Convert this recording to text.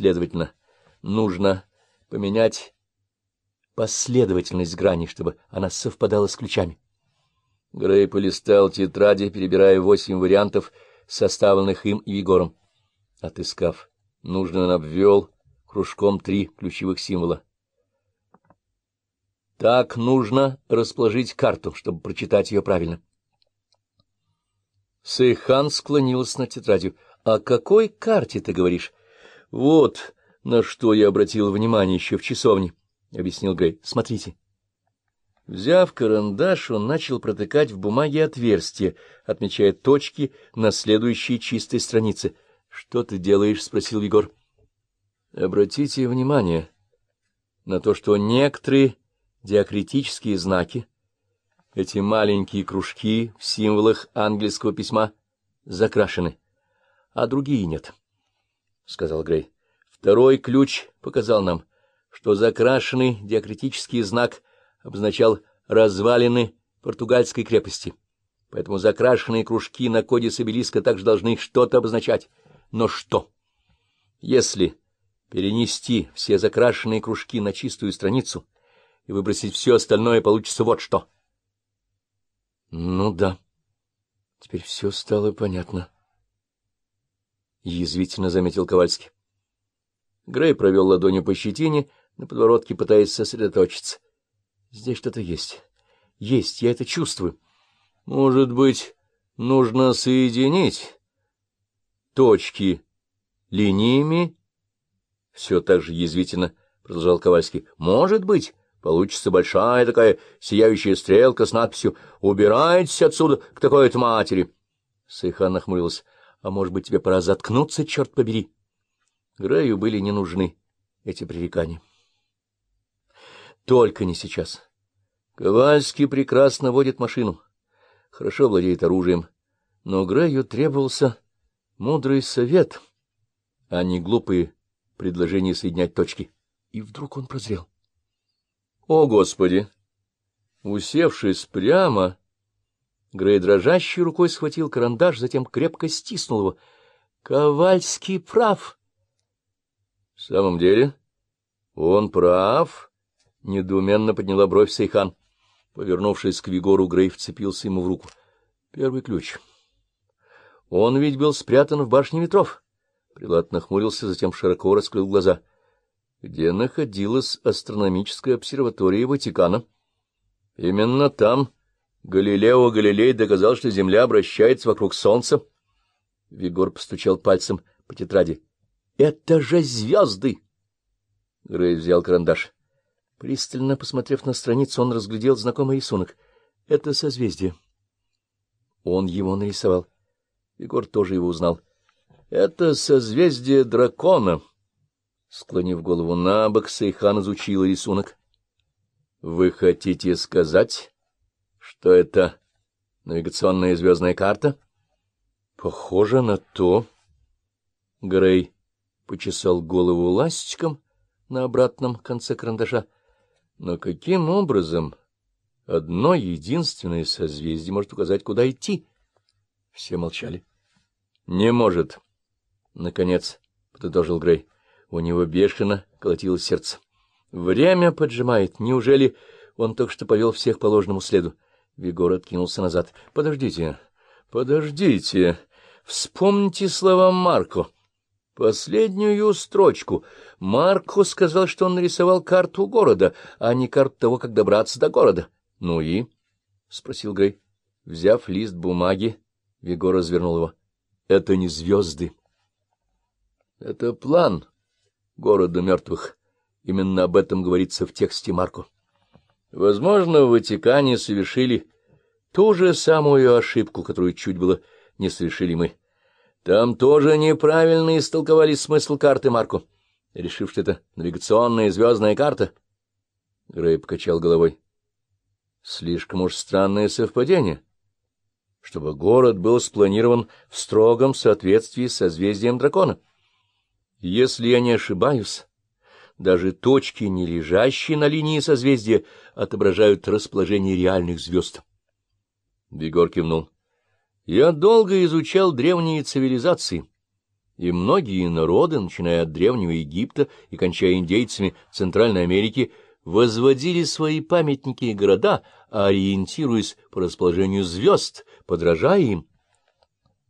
Следовательно, нужно поменять последовательность граней, чтобы она совпадала с ключами. Грей полистал тетради, перебирая восемь вариантов, составленных им и Егором. Отыскав, нужно он обвел кружком три ключевых символа. Так нужно расположить карту, чтобы прочитать ее правильно. Сейхан склонился над тетрадью. — О какой карте ты говоришь? — Вот на что я обратил внимание еще в часовне. — объяснил Грей. — Смотрите. Взяв карандаш, он начал протыкать в бумаге отверстия, отмечая точки на следующей чистой странице. — Что ты делаешь? — спросил Егор. — Обратите внимание на то, что некоторые диакритические знаки, эти маленькие кружки в символах английского письма, закрашены, а другие нет, — сказал Грей. Второй ключ показал нам, что закрашенный диакритический знак обозначал развалины португальской крепости. Поэтому закрашенные кружки на коде обелиска также должны что-то обозначать. Но что? Если перенести все закрашенные кружки на чистую страницу и выбросить все остальное, получится вот что. Ну да, теперь все стало понятно. Язвительно заметил Ковальский. Грей провел ладонью по щетине, на подбородке пытаясь сосредоточиться. Здесь что-то есть. Есть, я это чувствую. Может быть, нужно соединить точки линиями? Все так же язвительно продолжал Ковальский. Может быть, получится большая такая сияющая стрелка с надписью «Убирайтесь отсюда к такой-то матери». Сайхан нахмурился. А может быть, тебе пора заткнуться, черт побери? Грею были не нужны эти пререкания. Только не сейчас. Ковальский прекрасно водит машину, хорошо владеет оружием, но Грею требовался мудрый совет, а не глупые предложения соединять точки. И вдруг он прозрел. О, Господи! Усевшись прямо, Грей дрожащей рукой схватил карандаш, затем крепко стиснул его. Ковальский прав. — В самом деле, он прав? — недоуменно подняла бровь Сейхан. Повернувшись к Вигору, Грей вцепился ему в руку. — Первый ключ. — Он ведь был спрятан в башне ветров. Прилад нахмурился, затем широко раскрыл глаза. — Где находилась астрономическая обсерватория Ватикана? — Именно там. Галилео Галилей доказал, что Земля обращается вокруг Солнца. Вигор постучал пальцем по тетради. — Это же звезды! Грей взял карандаш. Пристально посмотрев на страницу, он разглядел знакомый рисунок. Это созвездие. Он его нарисовал. Егор тоже его узнал. Это созвездие дракона. Склонив голову на бок, Сейхан изучил рисунок. — Вы хотите сказать, что это навигационная звездная карта? — Похоже на то. Грей почесал голову ластиком на обратном конце карандаша. Но каким образом одно единственное созвездие может указать, куда идти? Все молчали. — Не может. — Наконец, — подытожил Грей. У него бешено колотилось сердце. Время поджимает. Неужели он только что повел всех по ложному следу? Вигор откинулся назад. — Подождите, подождите. Вспомните слова Марко. Последнюю строчку. Марко сказал, что он нарисовал карту города, а не карту того, как добраться до города. — Ну и? — спросил Грей. Взяв лист бумаги, Виго развернул его. — Это не звезды. — Это план города мертвых. Именно об этом говорится в тексте Марко. Возможно, в Ватикане совершили ту же самую ошибку, которую чуть было не совершили мы. Там тоже неправильно истолковали смысл карты Марко, решив, что это навигационная звездная карта. Грей покачал головой. Слишком уж странное совпадение, чтобы город был спланирован в строгом соответствии с созвездием дракона. Если я не ошибаюсь, даже точки, не лежащие на линии созвездия, отображают расположение реальных звезд. Бегор кивнул. Я долго изучал древние цивилизации и многие народы, начиная от Древнего Египта и кончая индейцами Центральной Америки, возводили свои памятники и города, ориентируясь по расположению звезд, подражая им,